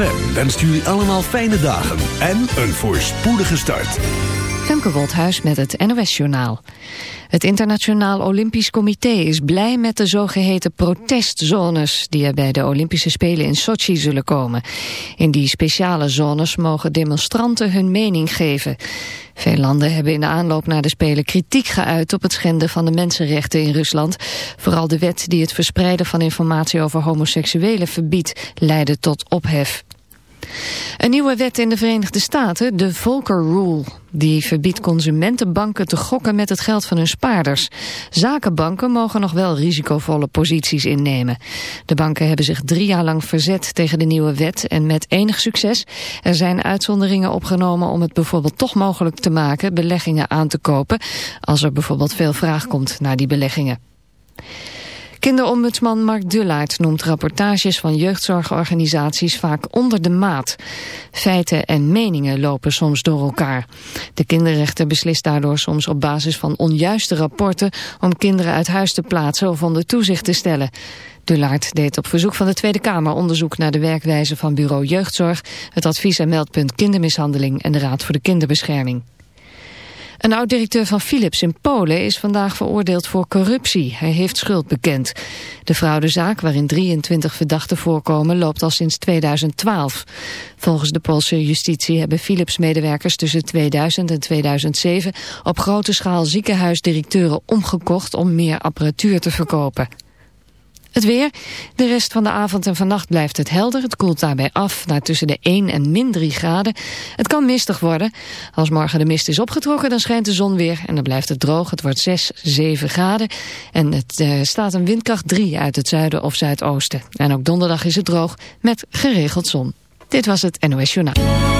ZFM wenst jullie allemaal fijne dagen en een voorspoedige start. Femke Woldhuis met het NOS Journaal. Het Internationaal Olympisch Comité is blij met de zogeheten protestzones die er bij de Olympische Spelen in Sochi zullen komen. In die speciale zones mogen demonstranten hun mening geven. Veel landen hebben in de aanloop naar de Spelen kritiek geuit op het schenden van de mensenrechten in Rusland. Vooral de wet die het verspreiden van informatie over homoseksuelen verbiedt leidde tot ophef. Een nieuwe wet in de Verenigde Staten, de Volcker Rule. Die verbiedt consumentenbanken te gokken met het geld van hun spaarders. Zakenbanken mogen nog wel risicovolle posities innemen. De banken hebben zich drie jaar lang verzet tegen de nieuwe wet en met enig succes. Er zijn uitzonderingen opgenomen om het bijvoorbeeld toch mogelijk te maken beleggingen aan te kopen. Als er bijvoorbeeld veel vraag komt naar die beleggingen. Kinderombudsman Mark Dullaert noemt rapportages van jeugdzorgorganisaties vaak onder de maat. Feiten en meningen lopen soms door elkaar. De kinderrechter beslist daardoor soms op basis van onjuiste rapporten om kinderen uit huis te plaatsen of onder toezicht te stellen. Dullaert deed op verzoek van de Tweede Kamer onderzoek naar de werkwijze van bureau jeugdzorg, het advies- en meldpunt kindermishandeling en de Raad voor de Kinderbescherming. Een oud-directeur van Philips in Polen is vandaag veroordeeld voor corruptie. Hij heeft schuld bekend. De fraudezaak, waarin 23 verdachten voorkomen, loopt al sinds 2012. Volgens de Poolse justitie hebben Philips-medewerkers tussen 2000 en 2007 op grote schaal ziekenhuisdirecteuren omgekocht om meer apparatuur te verkopen. Het weer. De rest van de avond en vannacht blijft het helder. Het koelt daarbij af naar tussen de 1 en min 3 graden. Het kan mistig worden. Als morgen de mist is opgetrokken, dan schijnt de zon weer. En dan blijft het droog. Het wordt 6, 7 graden. En het uh, staat een windkracht 3 uit het zuiden of zuidoosten. En ook donderdag is het droog met geregeld zon. Dit was het NOS Journaal.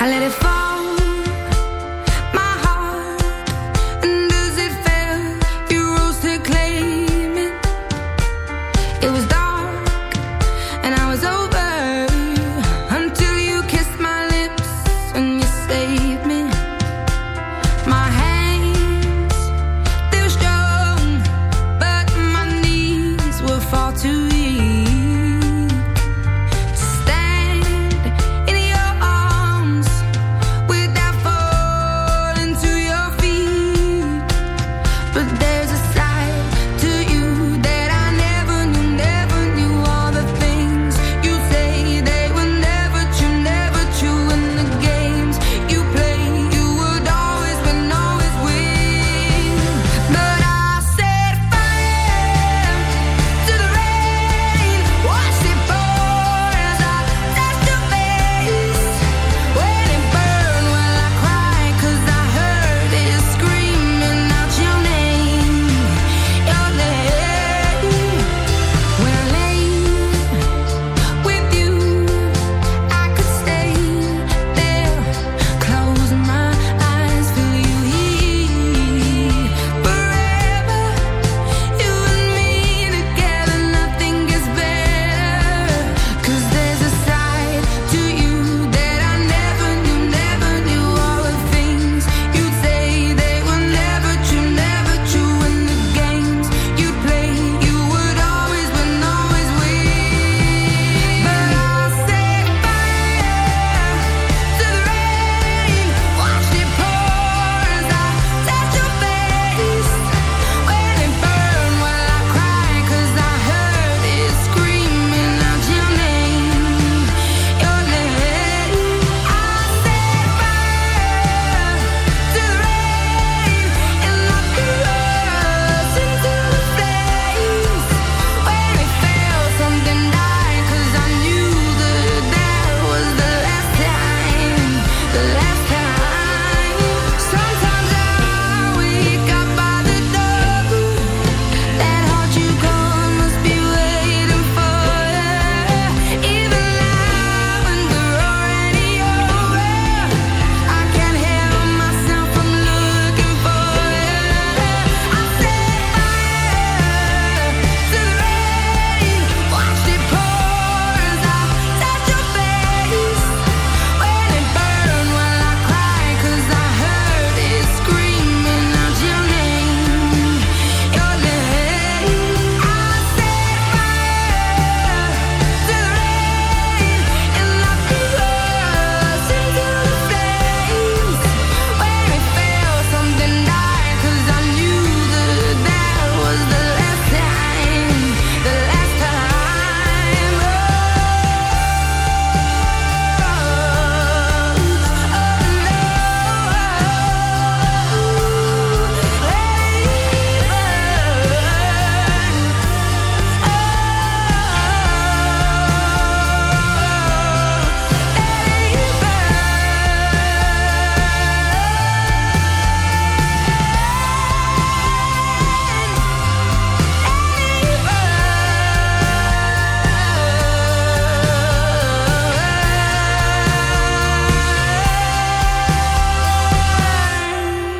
I let it fall.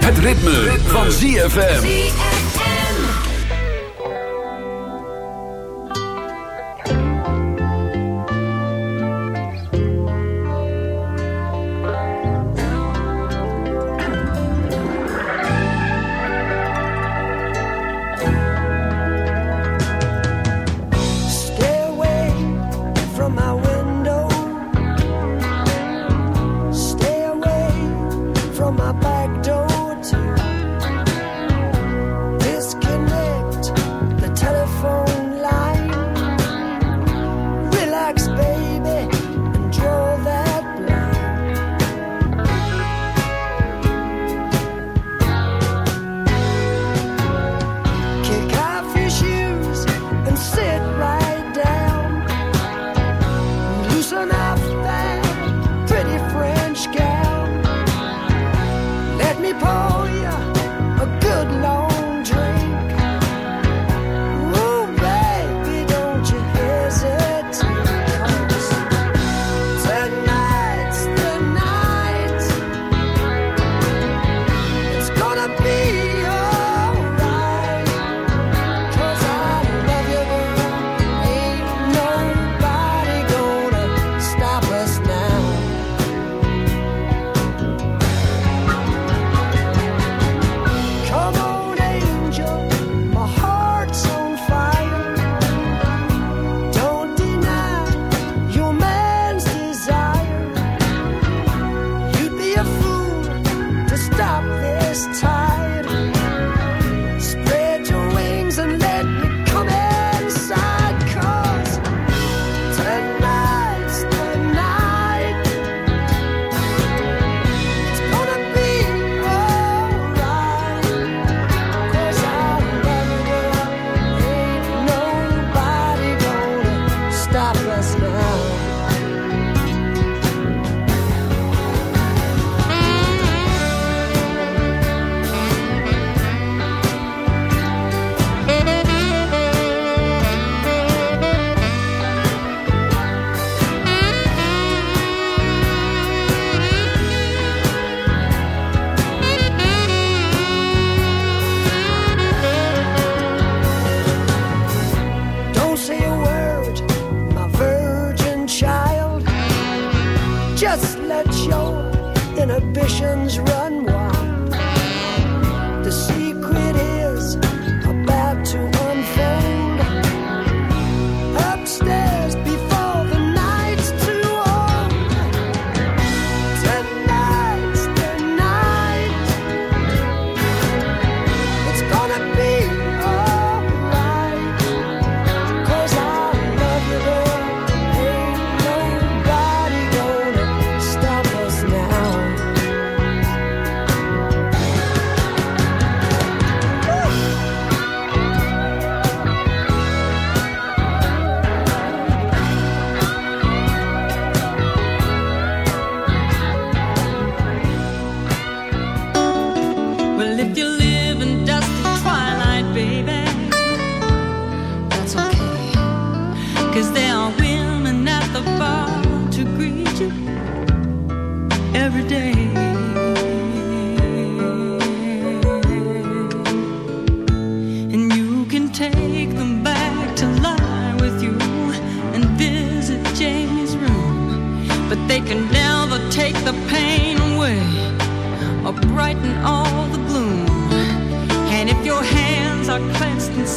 Het ritme, van ZFM.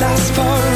Last forever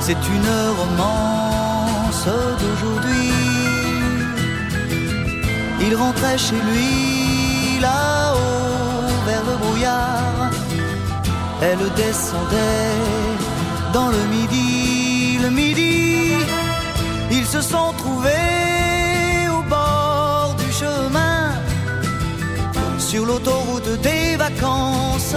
c'est une romance d'aujourd'hui. Il rentrait chez lui là-haut vers le brouillard, elle descendait dans le midi, le midi, ils se sont trouvés au bord du chemin sur l'autoroute des vacances.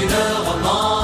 Een heure.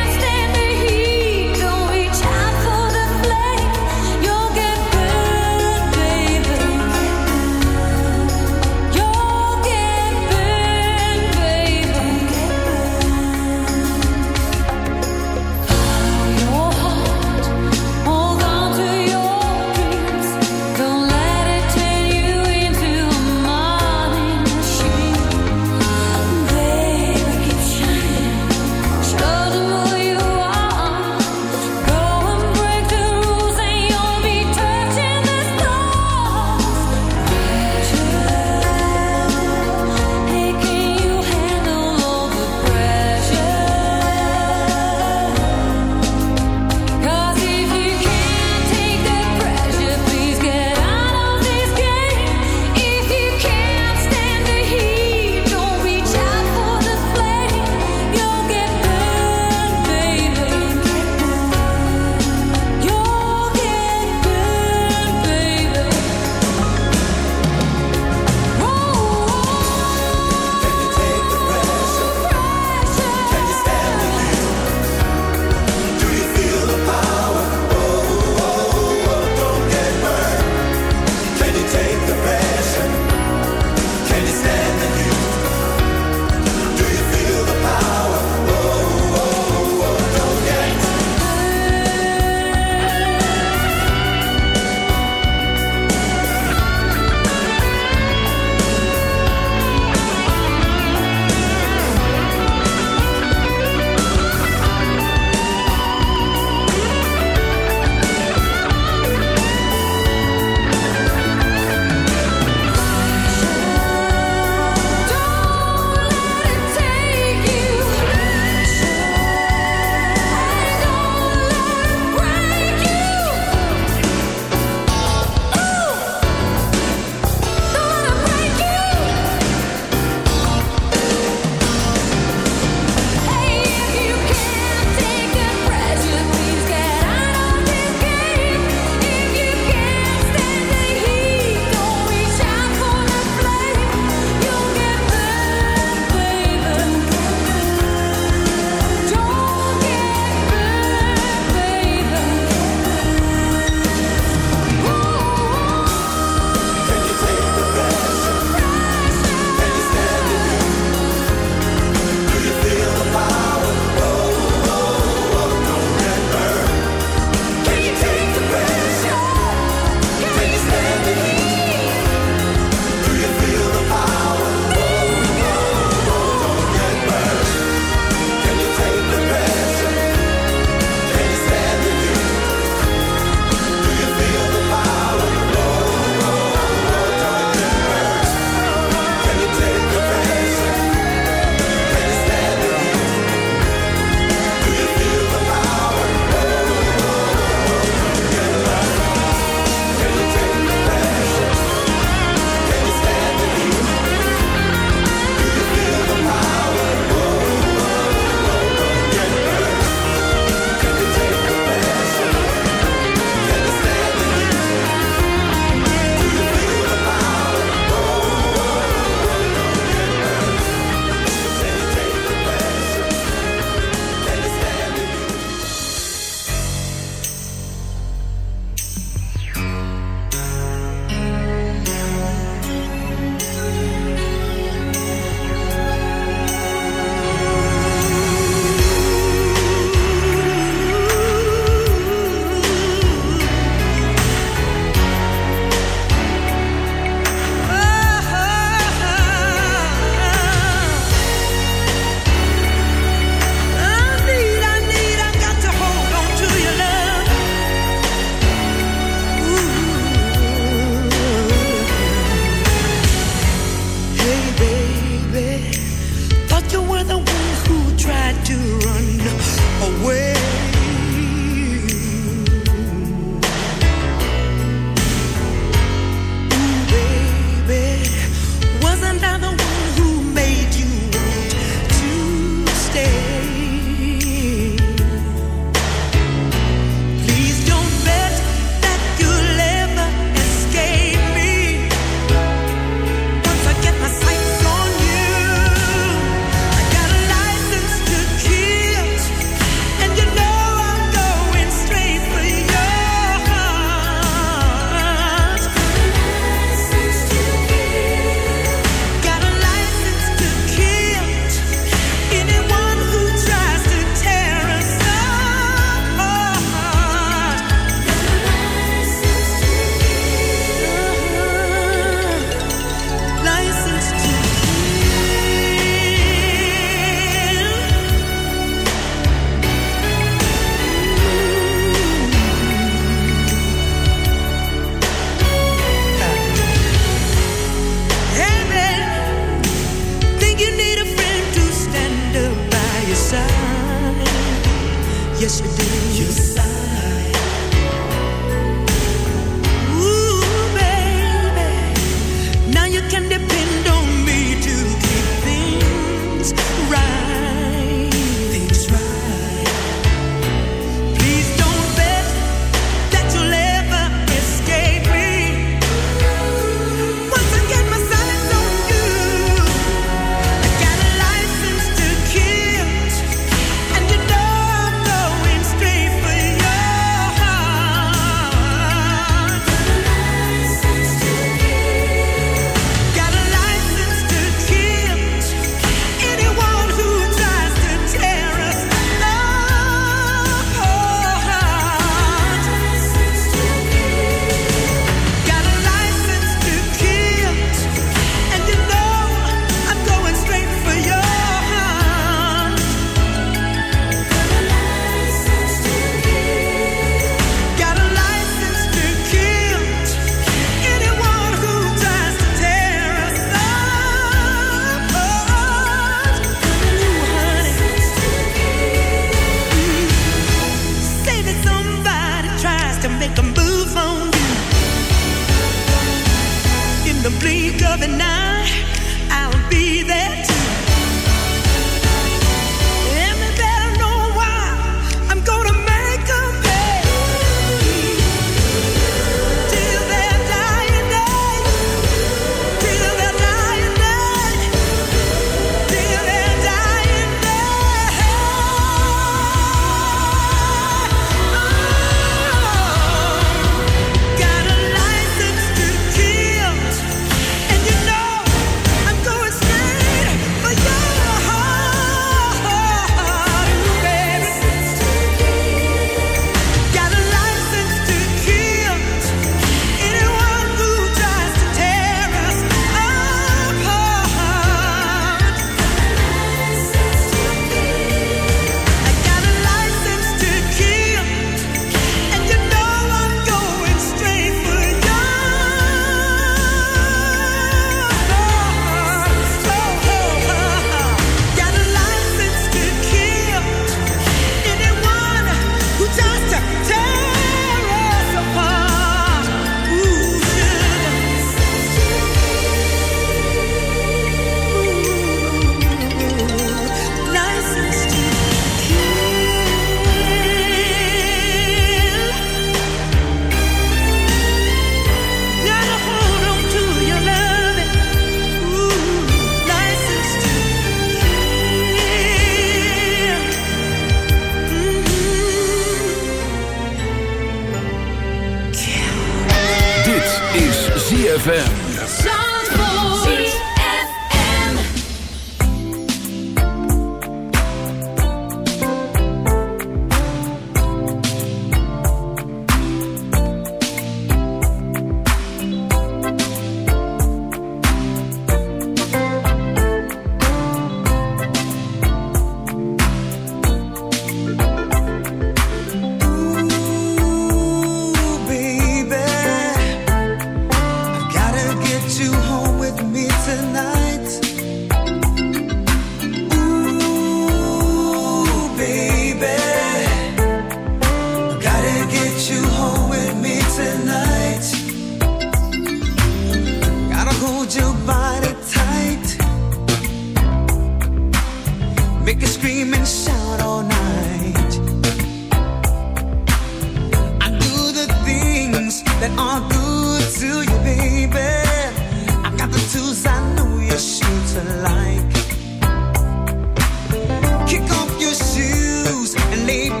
Tonight.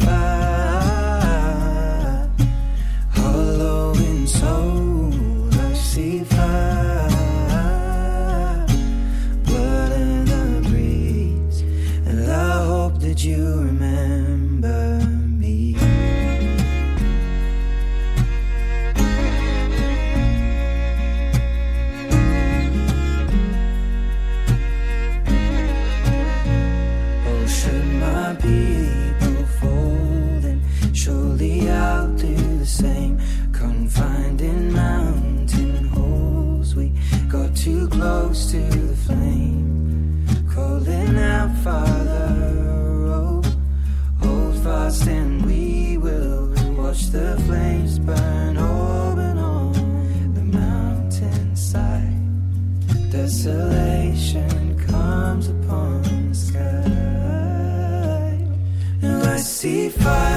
25.